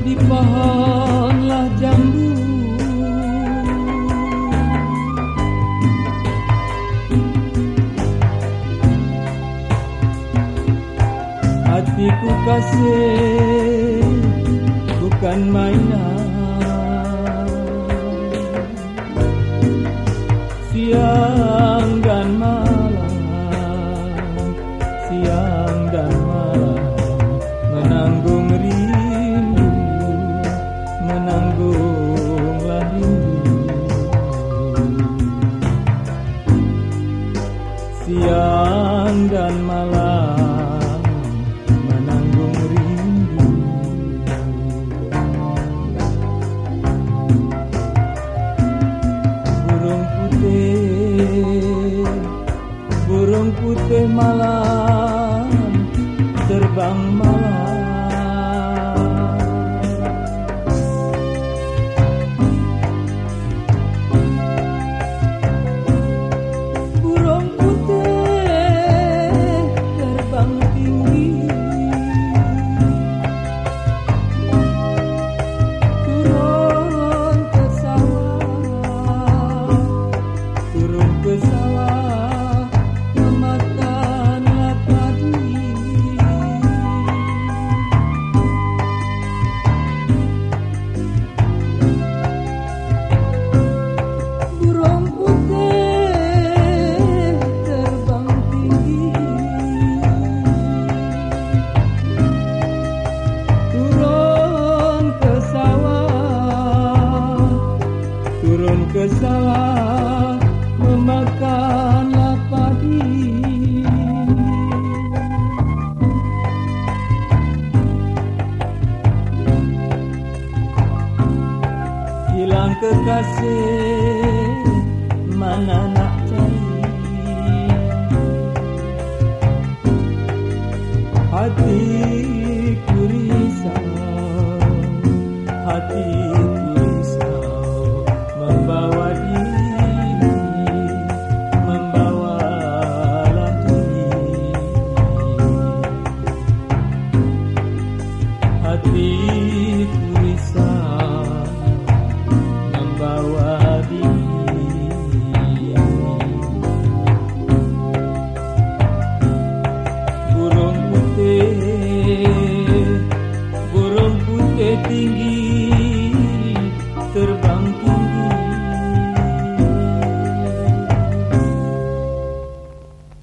di pohonlah jambu Hatiku kasih bukan mainan. Siang dan malam Siang dan Hilang kekasih Mana nak cari Hati